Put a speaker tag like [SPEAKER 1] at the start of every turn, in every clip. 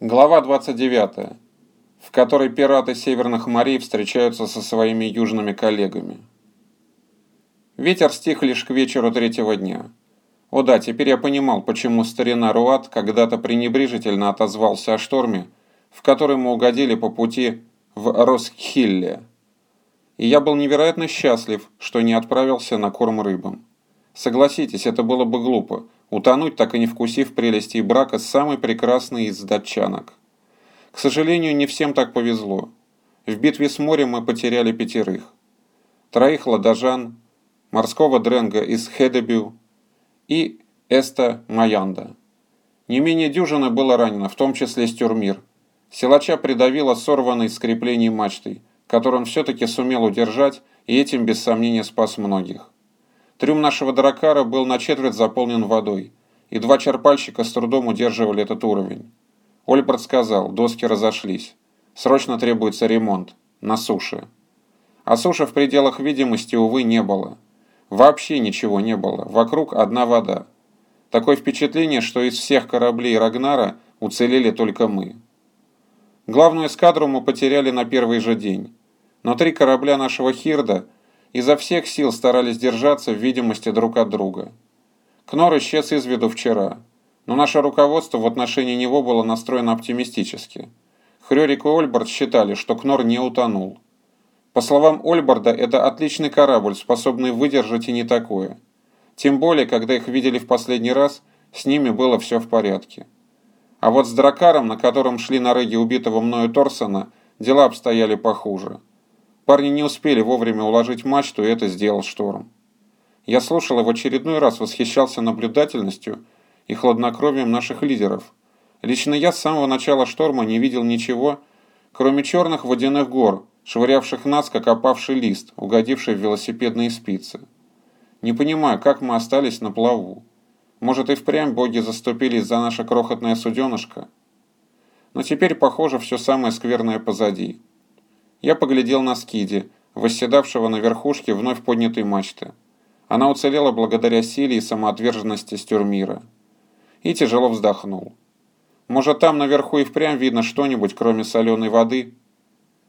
[SPEAKER 1] Глава 29, в которой пираты Северных морей встречаются со своими южными коллегами. Ветер стих лишь к вечеру третьего дня. О да, теперь я понимал, почему старина Руат когда-то пренебрежительно отозвался о шторме, в который мы угодили по пути в Росхилле. И я был невероятно счастлив, что не отправился на корм рыбам. Согласитесь, это было бы глупо – утонуть, так и не вкусив прелестей брака с самой прекрасной из датчанок. К сожалению, не всем так повезло. В битве с морем мы потеряли пятерых. Троих ладожан, морского дренга из Хедебю и Эста Маянда. Не менее дюжины было ранено, в том числе Стюрмир. Силача придавило сорванной с креплений мачтой, которую он все-таки сумел удержать и этим без сомнения спас многих. Трюм нашего дракара был на четверть заполнен водой, и два черпальщика с трудом удерживали этот уровень. Ольберт сказал, доски разошлись. Срочно требуется ремонт. На суше. А суши в пределах видимости, увы, не было. Вообще ничего не было. Вокруг одна вода. Такое впечатление, что из всех кораблей Рагнара уцелели только мы. Главную эскадру мы потеряли на первый же день. Но три корабля нашего Хирда – изо всех сил старались держаться в видимости друг от друга. Кнор исчез из виду вчера, но наше руководство в отношении него было настроено оптимистически. Хрёрик и Ольбард считали, что Кнор не утонул. По словам Ольбарда, это отличный корабль, способный выдержать и не такое. Тем более, когда их видели в последний раз, с ними было все в порядке. А вот с Дракаром, на котором шли на рыге убитого мною Торсона, дела обстояли похуже. Парни не успели вовремя уложить мачту, и это сделал шторм. Я слушал и в очередной раз восхищался наблюдательностью и хладнокровием наших лидеров. Лично я с самого начала шторма не видел ничего, кроме черных водяных гор, швырявших нас, как опавший лист, угодивший в велосипедные спицы. Не понимаю, как мы остались на плаву. Может и впрямь боги заступились за наше крохотное суденышко? Но теперь, похоже, все самое скверное позади. Я поглядел на Скиди, восседавшего на верхушке вновь поднятой мачты. Она уцелела благодаря силе и самоотверженности Стюрмира. И тяжело вздохнул. Может, там наверху и впрямь видно что-нибудь, кроме соленой воды?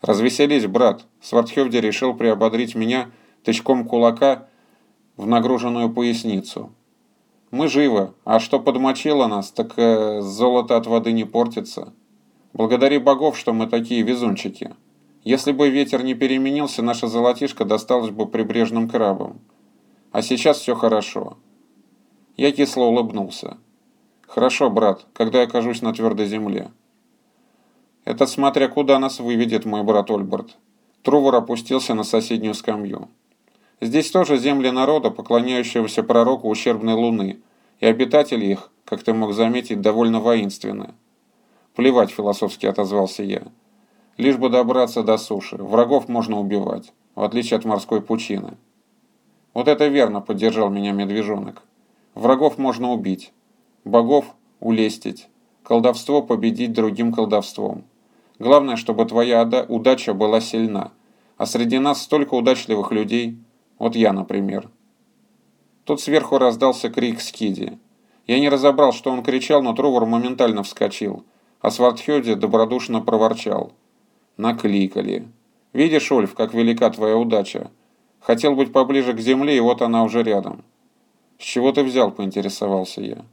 [SPEAKER 1] Развеселись, брат. Свардхевди решил приободрить меня тычком кулака в нагруженную поясницу. Мы живы, а что подмочило нас, так э, золото от воды не портится. Благодари богов, что мы такие везунчики. Если бы ветер не переменился, наша золотишко досталась бы прибрежным крабам. А сейчас все хорошо. Я кисло улыбнулся. Хорошо, брат, когда я окажусь на твердой земле. Это смотря куда нас выведет мой брат Ольберт. Трувор опустился на соседнюю скамью. Здесь тоже земли народа, поклоняющегося пророку ущербной луны, и обитатели их, как ты мог заметить, довольно воинственны. Плевать, философски отозвался я. Лишь бы добраться до суши. Врагов можно убивать, в отличие от морской пучины. Вот это верно, поддержал меня медвежонок. Врагов можно убить, богов улестить, колдовство победить другим колдовством. Главное, чтобы твоя удача была сильна. А среди нас столько удачливых людей. Вот я, например. Тут сверху раздался крик Скиди. Я не разобрал, что он кричал, но Трувор моментально вскочил, а Свардхёде добродушно проворчал. Накликали. Видишь, Ольф, как велика твоя удача. Хотел быть поближе к земле, и вот она уже рядом. С чего ты взял, поинтересовался я.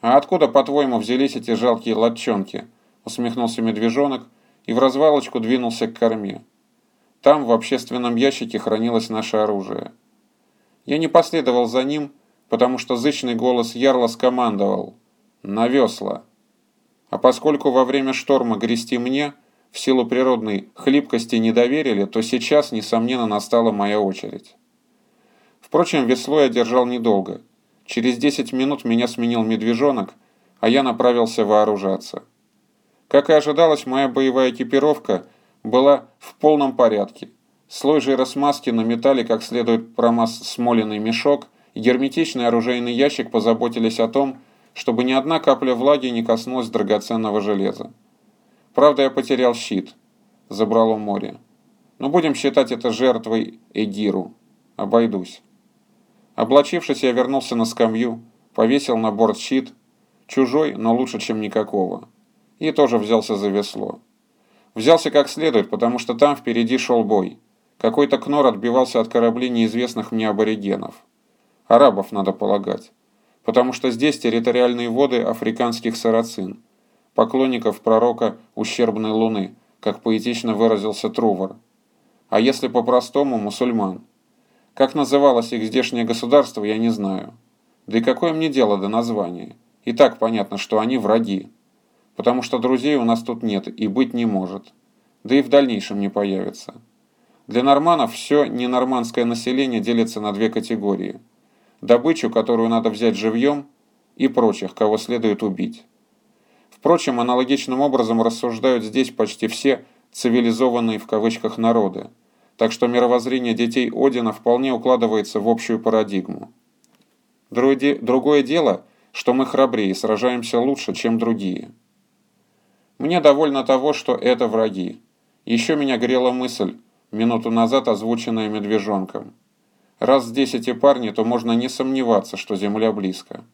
[SPEAKER 1] А откуда, по-твоему, взялись эти жалкие латчонки? Усмехнулся медвежонок и в развалочку двинулся к корме. Там в общественном ящике хранилось наше оружие. Я не последовал за ним, потому что зычный голос Ярла скомандовал «На весла!». А поскольку во время шторма грести мне, в силу природной хлипкости не доверили, то сейчас, несомненно, настала моя очередь. Впрочем, весло я держал недолго. Через 10 минут меня сменил медвежонок, а я направился вооружаться. Как и ожидалось, моя боевая экипировка была в полном порядке. Слой жиросмазки на металле как следует промаз смоленный мешок и герметичный оружейный ящик позаботились о том, чтобы ни одна капля влаги не коснулась драгоценного железа. Правда, я потерял щит. Забрало море. Но будем считать это жертвой Эгиру. Обойдусь. Облачившись, я вернулся на скамью, повесил на борт щит. Чужой, но лучше, чем никакого. и тоже взялся за весло. Взялся как следует, потому что там впереди шел бой. Какой-то кнор отбивался от кораблей неизвестных мне аборигенов. Арабов, надо полагать. Потому что здесь территориальные воды африканских сарацин, поклонников пророка ущербной луны, как поэтично выразился Трувор. А если по-простому, мусульман. Как называлось их здешнее государство, я не знаю. Да и какое мне дело до названия? И так понятно, что они враги. Потому что друзей у нас тут нет и быть не может. Да и в дальнейшем не появится. Для норманов все ненормандское население делится на две категории. Добычу, которую надо взять живьем, и прочих, кого следует убить. Впрочем, аналогичным образом рассуждают здесь почти все «цивилизованные» в кавычках народы, так что мировоззрение детей Одина вполне укладывается в общую парадигму. Другое дело, что мы храбрее и сражаемся лучше, чем другие. Мне довольно того, что это враги. Еще меня грела мысль, минуту назад озвученная медвежонком. Раз здесь эти парни, то можно не сомневаться, что земля близко.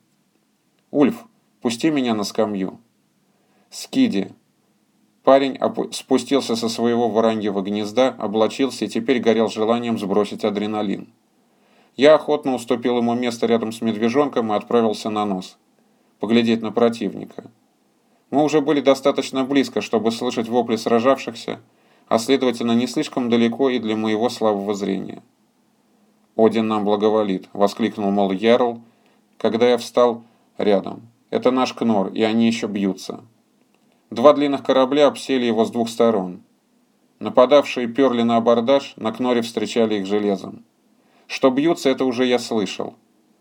[SPEAKER 1] Ульф, пусти меня на скамью. Скиди. Парень спустился со своего вороньего гнезда, облачился и теперь горел желанием сбросить адреналин. Я охотно уступил ему место рядом с медвежонком и отправился на нос. Поглядеть на противника. Мы уже были достаточно близко, чтобы слышать вопли сражавшихся, а следовательно не слишком далеко и для моего слабого зрения. «Один нам благоволит», — воскликнул мол Ярл, когда я встал рядом. «Это наш Кнор, и они еще бьются». Два длинных корабля обсели его с двух сторон. Нападавшие перли на абордаж, на Кноре встречали их железом. Что бьются, это уже я слышал.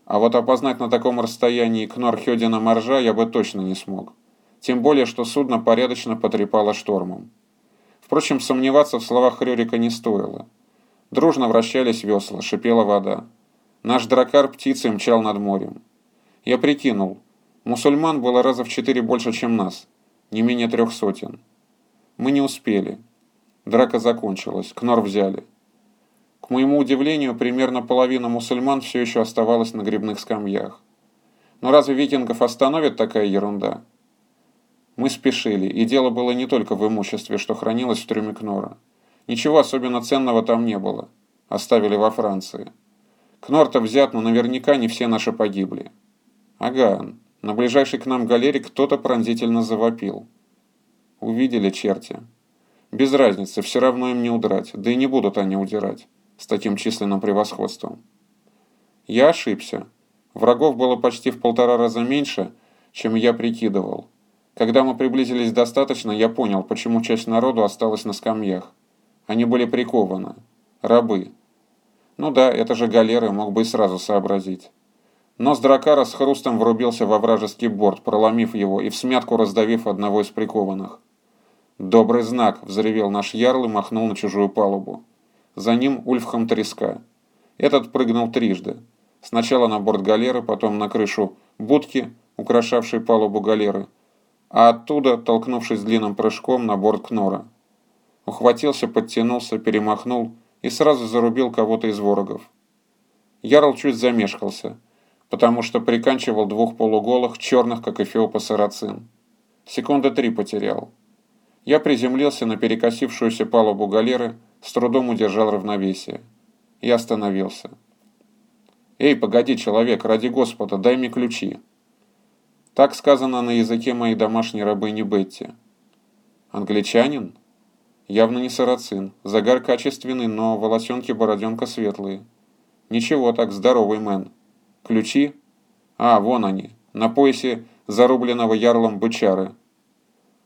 [SPEAKER 1] А вот опознать на таком расстоянии Кнор Хёдина Моржа я бы точно не смог. Тем более, что судно порядочно потрепало штормом. Впрочем, сомневаться в словах Рюрика не стоило. Дружно вращались весла, шипела вода. Наш дракар птицей мчал над морем. Я прикинул. Мусульман было раза в четыре больше, чем нас. Не менее трех сотен. Мы не успели. Драка закончилась. Кнор взяли. К моему удивлению, примерно половина мусульман все еще оставалась на грибных скамьях. Но разве викингов остановит такая ерунда? Мы спешили, и дело было не только в имуществе, что хранилось в трюме Кнора. Ничего особенно ценного там не было. Оставили во Франции. Кнор-то взят, но наверняка не все наши погибли. Ага, на ближайшей к нам галере кто-то пронзительно завопил. Увидели черти. Без разницы, все равно им не удрать, да и не будут они удирать с таким численным превосходством. Я ошибся. Врагов было почти в полтора раза меньше, чем я прикидывал. Когда мы приблизились достаточно, я понял, почему часть народу осталась на скамьях. Они были прикованы. Рабы. Ну да, это же галеры, мог бы и сразу сообразить. Нос дракара с хрустом врубился во вражеский борт, проломив его и в смятку раздавив одного из прикованных. «Добрый знак!» – взревел наш ярл и махнул на чужую палубу. За ним Ульфхам Треска. Этот прыгнул трижды. Сначала на борт галеры, потом на крышу будки, украшавшей палубу галеры, а оттуда, толкнувшись длинным прыжком, на борт Кнора. Ухватился, подтянулся, перемахнул и сразу зарубил кого-то из ворогов. Ярл чуть замешкался, потому что приканчивал двух полуголых, черных, как эфиопа сарацин. Секунды три потерял. Я приземлился на перекосившуюся палубу галеры, с трудом удержал равновесие. И остановился. «Эй, погоди, человек, ради Господа, дай мне ключи!» Так сказано на языке моей домашней рабыни Бетти. «Англичанин?» Явно не сарацин. Загар качественный, но волосенки-бороденка светлые. Ничего так, здоровый мэн. Ключи? А, вон они. На поясе зарубленного ярлом бычары.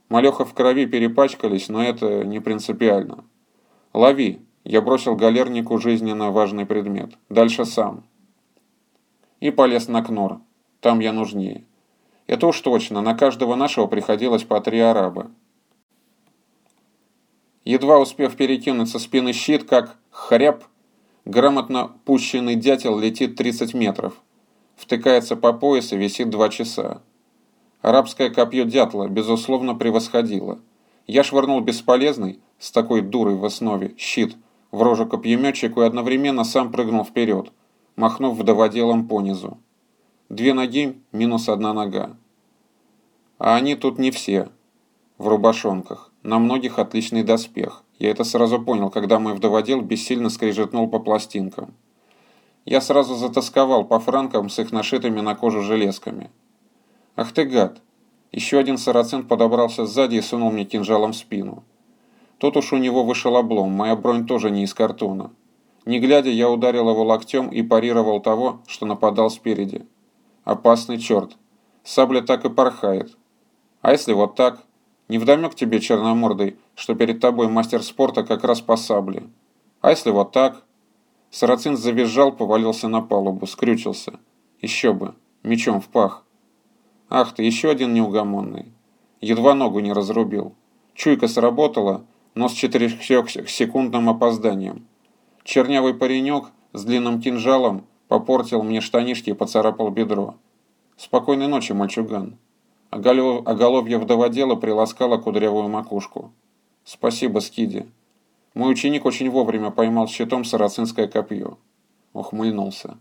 [SPEAKER 1] Малеха в крови перепачкались, но это не принципиально. «Лови!» Я бросил галернику жизненно важный предмет. Дальше сам. И полез на кнор. Там я нужнее. Это уж точно, на каждого нашего приходилось по три араба. Едва успев перекинуть со спины щит, как хряб, грамотно пущенный дятел летит 30 метров. Втыкается по пояс и висит два часа. Арабское копье дятла, безусловно, превосходило. Я швырнул бесполезный, с такой дурой в основе, щит, в рожу копьеметчику и одновременно сам прыгнул вперед, махнув вдоводелом понизу. Две ноги минус одна нога. А они тут не все. в рубашонках, на многих отличный доспех. Я это сразу понял, когда мой вдоводел бессильно скрежетнул по пластинкам. Я сразу затасковал по франкам с их нашитыми на кожу железками. Ах ты гад! Еще один сарацин подобрался сзади и сунул мне кинжалом в спину. Тут уж у него вышел облом, моя бронь тоже не из картона. Не глядя, я ударил его локтем и парировал того, что нападал спереди. Опасный черт. Сабля так и порхает. А если вот так? Невдомек тебе, черномордый, что перед тобой мастер спорта как раз по сабле. А если вот так? Сарацин завизжал, повалился на палубу, скрючился. Еще бы, мечом в пах. Ах ты, еще один неугомонный. Едва ногу не разрубил. Чуйка сработала, но с четырехсекундным опозданием. Чернявый паренек с длинным кинжалом попортил мне штанишки и поцарапал бедро. Спокойной ночи, мальчуган. Оголовье вдоводела приласкало кудрявую макушку. Спасибо, Скиди. Мой ученик очень вовремя поймал щитом сарацинское копье. Ухмыльнулся.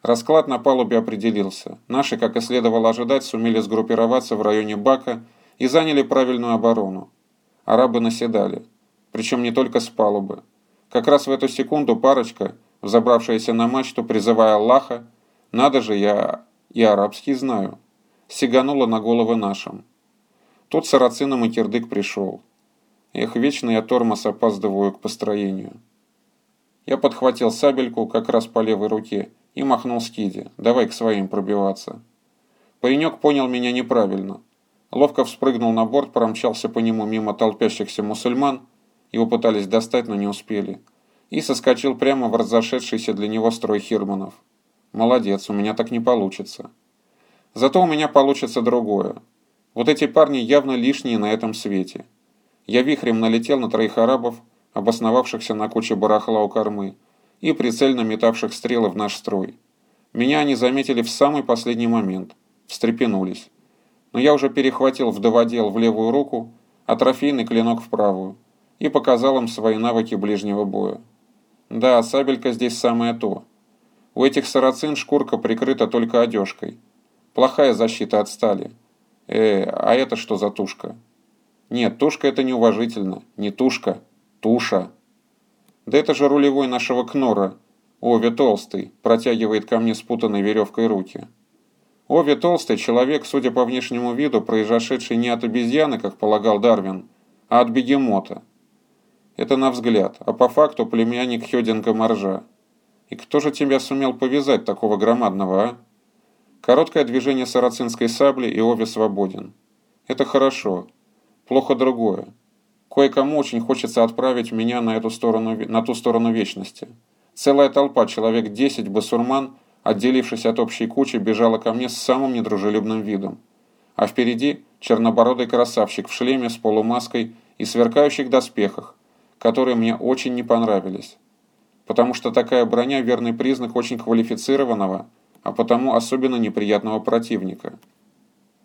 [SPEAKER 1] Расклад на палубе определился. Наши, как и следовало ожидать, сумели сгруппироваться в районе бака и заняли правильную оборону. Арабы наседали. Причем не только с палубы. Как раз в эту секунду парочка, взобравшаяся на мачту, призывая Аллаха, «Надо же, я и арабский знаю», сиганула на головы нашим. Тут сарацинам и кирдык пришел. Эх, вечно я тормоз опаздываю к построению. Я подхватил сабельку как раз по левой руке и махнул скиди. Давай к своим пробиваться. Паренек понял меня неправильно. Ловко вспрыгнул на борт, промчался по нему мимо толпящихся мусульман, его пытались достать, но не успели, и соскочил прямо в разошедшийся для него строй хирманов. Молодец, у меня так не получится. Зато у меня получится другое. Вот эти парни явно лишние на этом свете. Я вихрем налетел на троих арабов, обосновавшихся на куче барахла у кормы, и прицельно метавших стрелы в наш строй. Меня они заметили в самый последний момент, встрепенулись. Но я уже перехватил вдоводел в левую руку, а трофейный клинок в правую, и показал им свои навыки ближнего боя. Да, сабелька здесь самое то. У этих сарацин шкурка прикрыта только одежкой. Плохая защита от стали. Э, а это что за тушка? Нет, тушка это неуважительно. Не тушка, туша. Да это же рулевой нашего Кнора. Ови Толстый протягивает ко мне спутанной веревкой руки. Ови Толстый человек, судя по внешнему виду, произошедший не от обезьяны, как полагал Дарвин, а от бегемота. Это на взгляд, а по факту племянник Хёдинга Моржа. И кто же тебя сумел повязать такого громадного, а? Короткое движение сарацинской сабли, и Ови свободен. Это хорошо. Плохо другое. Кое-кому очень хочется отправить меня на, эту сторону, на ту сторону вечности. Целая толпа, человек 10 басурман, отделившись от общей кучи, бежала ко мне с самым недружелюбным видом. А впереди чернобородый красавчик в шлеме с полумаской и сверкающих доспехах, которые мне очень не понравились. Потому что такая броня – верный признак очень квалифицированного, а потому особенно неприятного противника –